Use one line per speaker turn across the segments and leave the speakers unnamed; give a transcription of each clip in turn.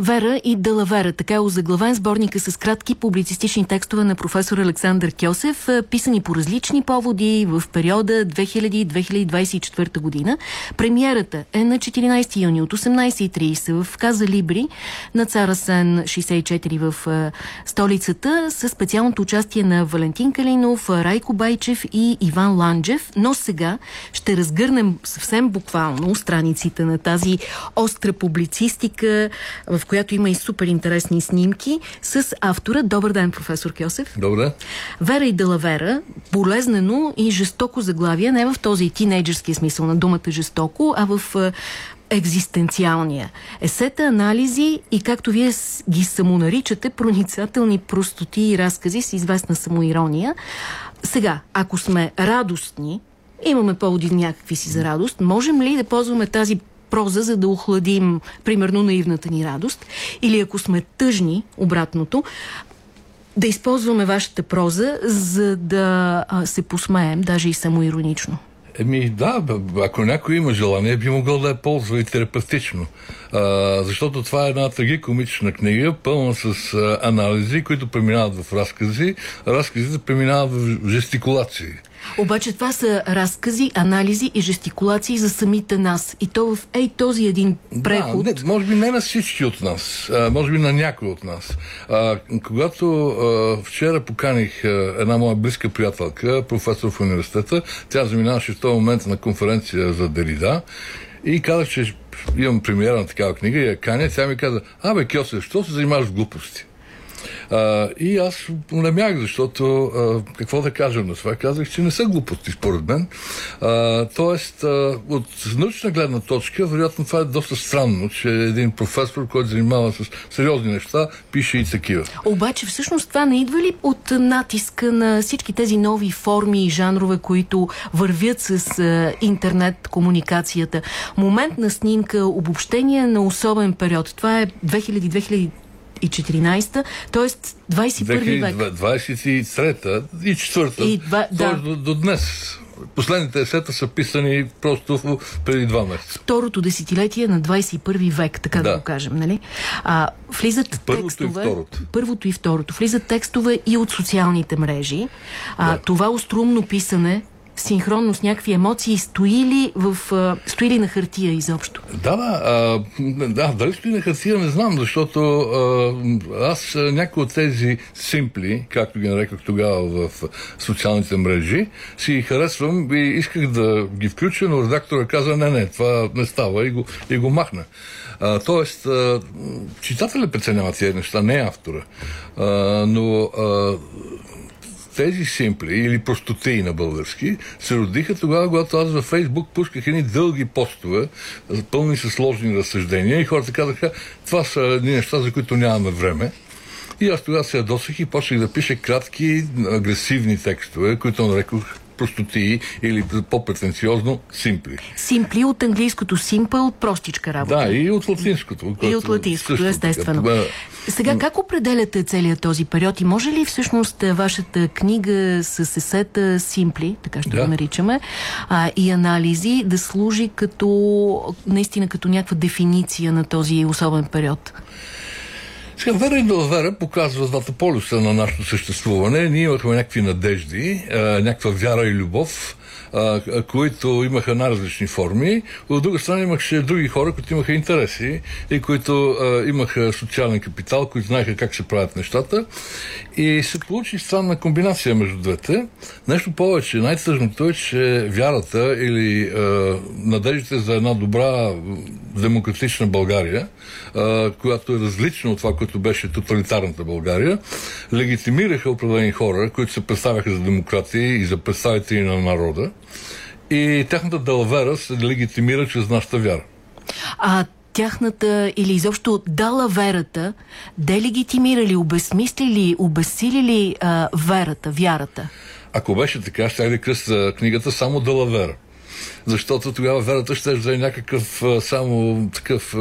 Вера и Далавера, така е озаглавен сборника с кратки публицистични текстове на професор Александър Кьосев, писани по различни поводи в периода 2000-2024 година. Премиерата е на 14 юни от 18.30 в Каза Либри на Цара Сен 64 в столицата с специалното участие на Валентин Калинов, Райко Байчев и Иван Ланджев. Но сега ще разгърнем съвсем буквално страниците на тази остра публицистика, в която има и супер интересни снимки, с автора. Добър ден, професор Кьосев.
Добре.
Вера и Делавера, болезнено и жестоко заглавие, не в този тинейджерски смисъл на думата жестоко, а в екзистенциалния. Есета, анализи и както вие ги самонаричате, проницателни простоти и разкази с известна самоирония. Сега, ако сме радостни, имаме поводи някакви си за радост, можем ли да ползваме тази проза, за да охладим, примерно, наивната ни радост? Или ако сме тъжни, обратното, да използваме вашата проза, за да се посмеем, даже и самоиронично?
Еми да, ако някой има желание, би могъл да я ползва и терапевтично. А, защото това е една трагикомична книга, пълна с а, анализи, които преминават в разкази. Разказите преминават в жестикулации.
Обаче това са разкази, анализи и жестикулации за самите нас. И то в ей този един преход...
Да, не, може би не на всички от нас, а, може би на някой от нас. А, когато а, вчера поканих а, една моя близка приятелка, професор в университета, тя заминаваше в този момент на конференция за Дерида и казах, че имам премиера на такава книга и я каня, тя ми каза, абе, Кьосе, що се занимаваш с глупости? А, и аз намях, защото а, какво да кажем на това? Казах, че не са глупости, според мен. А, тоест, а, от научна гледна точка, вероятно това е доста странно, че един професор, който занимава с сериозни неща, пише и такива.
Обаче, всъщност, това не идва ли от натиска на всички тези нови форми и жанрове, които вървят с а, интернет комуникацията? Момент на снимка, обобщение на особен период. Това е 2000 2014, т.е. 21 век.
23 и 4 и два, да. до, до днес. Последните есета са писани просто преди два месеца.
Второто десетилетие на 21 век, така да, да го кажем, нали? А, влизат
първото
текстове...
И второто.
Първото и второто. Влизат текстове и от социалните мрежи. А, да. Това острумно писане синхронно с някакви емоции, стои ли, в, стои ли на хартия изобщо?
Да, да, а, да, дали стои на хартия не знам, защото а, аз някои от тези симпли, както ги нареках тогава в социалните мрежи, си харесвам и исках да ги включа, но редактора каза, не, не, това не става и го, и го махна. А, тоест, а, читателя преценява тези неща, не автора. А, но а, тези симпли или простотеи на български се родиха тогава, когато аз във Фейсбук пусках едни дълги постове, пълни с сложни разсъждения и хората казаха, това са едни неща, за които нямаме време. И аз тогава се ядосах и почнах да пиша кратки, агресивни текстове, които нарекох простоти или по-претенциозно симпли.
Симпли от английското simple, простичка работа.
Да, и от латинското.
И от латинското, също, естествено. Така, Сега, как определяте целият този период и може ли всъщност е, вашата книга с есета Симпли, така ще да. го наричаме, а, и анализи да служи като наистина като някаква дефиниция на този особен период?
Сега, вера и далавера показва двата полюса на нашето съществуване. Ние имахме някакви надежди, някаква вяра и любов, които имаха най-различни форми. От друга страна имаше други хора, които имаха интереси и които имаха социален капитал, които знаеха как се правят нещата. И се получи странна комбинация между двете. Нещо повече, най-тъжното е, че вярата или надеждите за една добра демократична България, която е различна от това, което беше тоталитарната България, легитимираха определени хора, които се представяха за демократи и за представители на народа. И тяхната далавера се легитимира чрез нашата вяра.
А тяхната или изобщо дала верата, делегитимирали, обезмислили, обесилили а, верата, вярата?
Ако беше така, ще да кръста книгата само дала вера. Защото тогава верата ще да е някакъв само такъв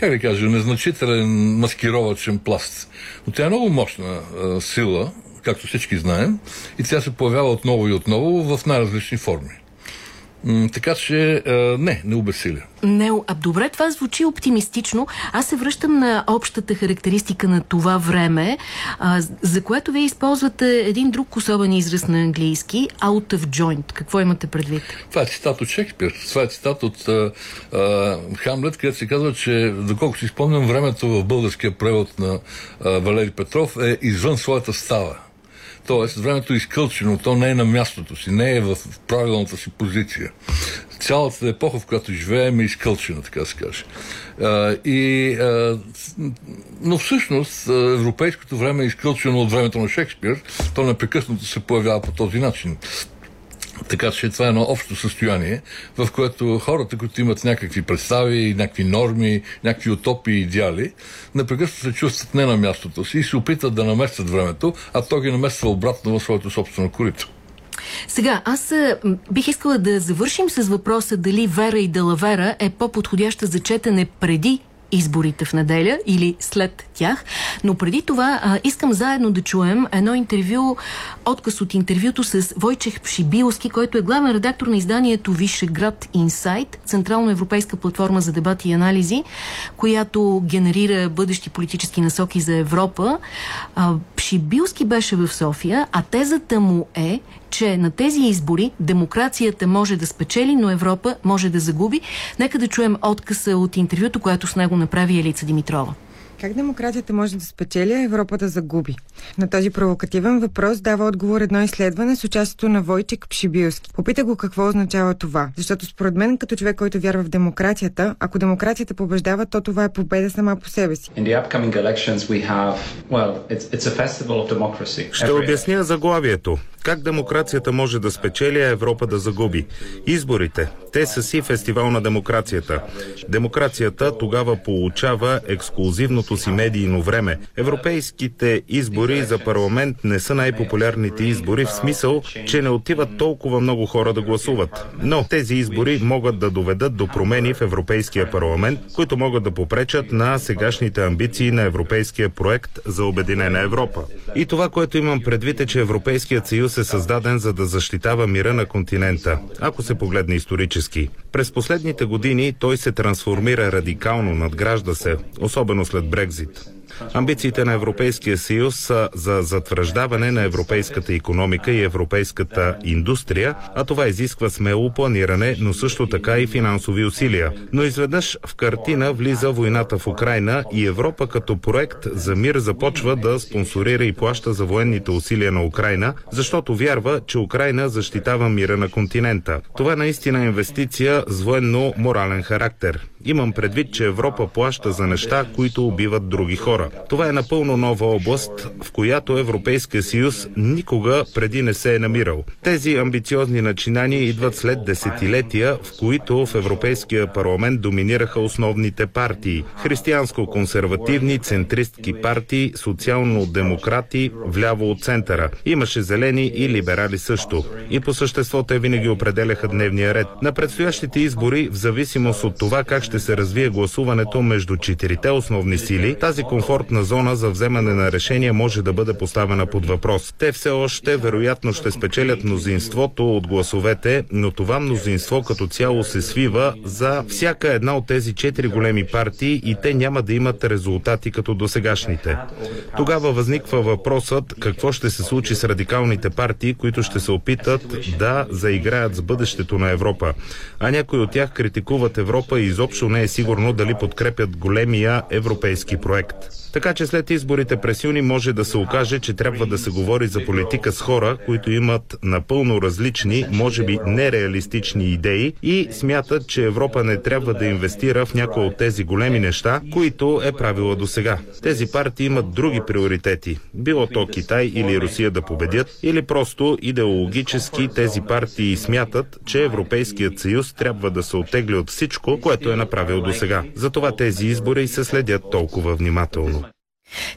как да кажа, незначителен маскировачен пласт. Но тя е много мощна а, сила, както всички знаем, и тя се появява отново и отново в най-различни форми. Така че не, не обесиля.
Не, а добре, това звучи оптимистично. Аз се връщам на общата характеристика на това време, а, за което вие използвате един друг особен израз на английски – out of joint. Какво имате предвид?
Това е цитат от Шекспир. Това е цитат от а, а, Хамлет, където се казва, че, доколко си спомням, времето в българския превод на а, Валери Петров е извън своята става. Тоест, времето е изкълчено, то не е на мястото си, не е в правилната си позиция. Цялата епоха, в която живеем, е изкълчена, така се каже. И, но всъщност европейското време е изкълчено от времето на Шекспир. То непрекъснато се появява по този начин. Така че това е едно общо състояние, в което хората, които имат някакви представи, някакви норми, някакви утопии и идеали, непрекъснато се чувстват не на мястото си и се опитат да наместят времето, а то ги намества обратно в своето собствено корито.
Сега, аз бих искала да завършим с въпроса дали Вера и Делавера е по-подходяща за четене преди изборите в неделя или след тях. Но преди това а, искам заедно да чуем едно интервю, отказ от интервюто с Войчех Пшибилски, който е главен редактор на изданието Вишеград Инсайт, Централно европейска платформа за дебати и анализи, която генерира бъдещи политически насоки за Европа. А, Пшибилски беше в София, а тезата му е, че на тези избори демокрацията може да спечели, но Европа може да загуби. Нека да чуем отказа от интервюто, което с него направи Елица Димитрова.
Как демокрацията може да спечели, а Европа да загуби? На този провокативен въпрос дава отговор едно изследване с участието на Войчек Пшибилски. Попита го какво означава това. Защото според мен, като човек, който вярва в демокрацията, ако демокрацията побеждава, то това е победа сама по себе си.
Ще обясня заглавието. Как демокрацията може да спечели, а Европа да загуби? Изборите. Те са си фестивал на демокрацията. Демокрацията тогава получава ексклюзивното си медийно време. Европейските избори за парламент не са най-популярните избори в смисъл, че не отиват толкова много хора да гласуват. Но тези избори могат да доведат до промени в Европейския парламент, които могат да попречат на сегашните амбиции на европейския проект за Обединена Европа. И това, което имам предвид е, че Европейският съюз е създаден за да защитава мира на континента, ако се погледне исторически. През последните години той се трансформира радикално, надгражда се, особено след Брекзит. Амбициите на Европейския съюз са за затвърждаване на европейската економика и европейската индустрия, а това изисква смело планиране, но също така и финансови усилия. Но изведнъж в картина влиза войната в Украина и Европа като проект за мир започва да спонсорира и плаща за военните усилия на Украина, защото вярва, че Украина защитава мира на континента. Това е наистина инвестиция с военно-морален характер. Имам предвид, че Европа плаща за неща, които убиват други хора. Това е напълно нова област, в която Европейския съюз никога преди не се е намирал. Тези амбициозни начинания идват след десетилетия, в които в Европейския парламент доминираха основните партии. Християнско-консервативни, центристки партии, социално-демократи, вляво от центъра. Имаше зелени и либерали също. И по същество те винаги определяха дневния ред. На предстоящите избори, в зависимост от това как ще се развие гласуването между четирите основни сили, тази комфортна зона за вземане на решения може да бъде поставена под въпрос. Те все още вероятно ще спечелят мнозинството от гласовете, но това мнозинство като цяло се свива за всяка една от тези четири големи партии и те няма да имат резултати като досегашните. Тогава възниква въпросът какво ще се случи с радикалните партии, които ще се опитат да заиграят с бъдещето на Европа. А някои от тях критикуват Европа и изобщо изобщо не е сигурно дали подкрепят големия европейски проект. Така че след изборите през юни може да се окаже, че трябва да се говори за политика с хора, които имат напълно различни, може би нереалистични идеи и смятат, че Европа не трябва да инвестира в някои от тези големи неща, които е правила до сега. Тези партии имат други приоритети. Било то Китай или Русия да победят, или просто идеологически тези партии смятат, че Европейският съюз трябва да се отегли от всичко, което е направил до сега. Затова тези избори се следят толкова внимателно.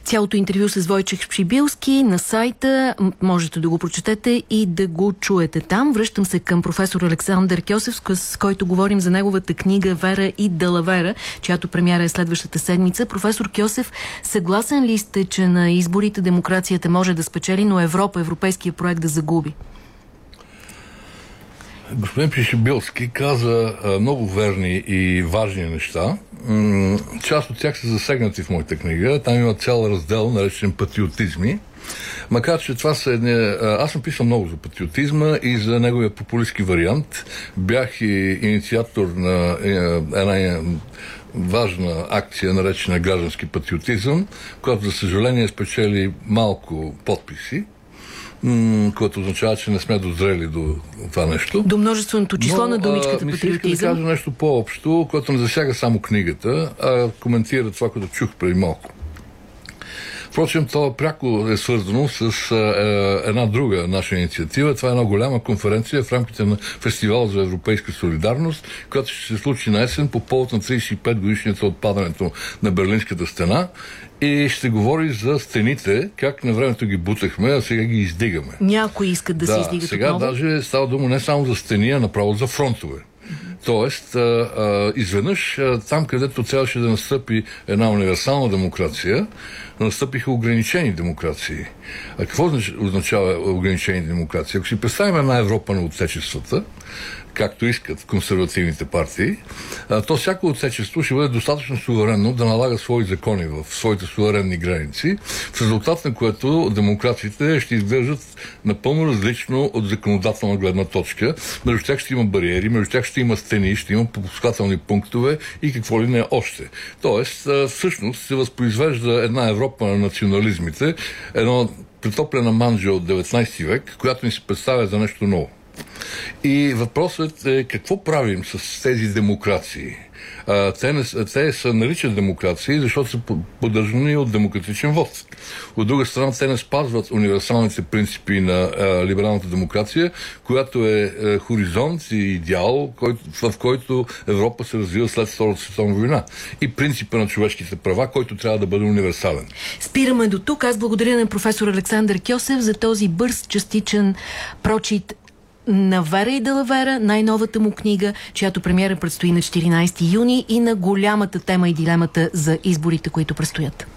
Цялото интервю с Войчех Пшибилски на сайта, можете да го прочетете и да го чуете там. Връщам се към професор Александър Кьосев, с който говорим за неговата книга Вера и Далавера, чиято премяра е следващата седмица. Професор Кьосев, съгласен ли сте, че на изборите демокрацията може да спечели, но Европа, европейския проект да загуби?
Господин Пишебилски каза много верни и важни неща. Част от тях са засегнати в моята книга. Там има цял раздел, наречен патриотизми. Макар, че това са едни... Аз съм писал много за патриотизма и за неговия популистски вариант. Бях и инициатор на една важна акция, наречена граждански патриотизъм, която, за съжаление, спечели малко подписи което означава, че не сме дозрели до това нещо.
До множественото число
Но,
на думичката патриотизъм.
да кажа нещо по-общо, което не засяга само книгата, а коментира това, което чух преди малко. Впрочем, това пряко е свързано с е, една друга наша инициатива. Това е една голяма конференция в рамките на Фестивал за европейска солидарност, която ще се случи на есен по повод на 35 годишнията от падането на Берлинската стена и ще говори за стените, как на времето ги бутахме, а сега ги издигаме.
Някои искат да,
да
се издигат
сега
отново.
даже става дума не само за стени, а направо за фронтове. Тоест, а, а, изведнъж а, там, където трябваше да настъпи една универсална демокрация, настъпиха ограничени демокрации. А какво означава ограничени демокрации? Ако си представим една Европа на отечествата, както искат консервативните партии, то всяко отсечество ще бъде достатъчно суверенно да налага свои закони в своите суверенни граници, в резултат на което демократите ще изглеждат напълно различно от законодателна гледна точка. Между тях ще има бариери, между тях ще има стени, ще има пропускателни пунктове и какво ли не още. Тоест, всъщност се възпроизвежда една Европа на национализмите, едно притоплена манджа от 19 век, която ни се представя за нещо ново. И въпросът е какво правим с тези демокрации? А, те, не, те са наричат демокрации, защото са поддържани от демократичен вод. От друга страна, те не спазват универсалните принципи на а, либералната демокрация, която е а, хоризонт и идеал, който, в който Европа се развива след Втората световна война. И принципа на човешките права, който трябва да бъде универсален.
Спираме до тук. Аз благодаря на професор Александър Кьосев за този бърз, частичен прочит на Вера и Далавера, най-новата му книга, чиято премиера предстои на 14 юни и на голямата тема и дилемата за изборите, които предстоят.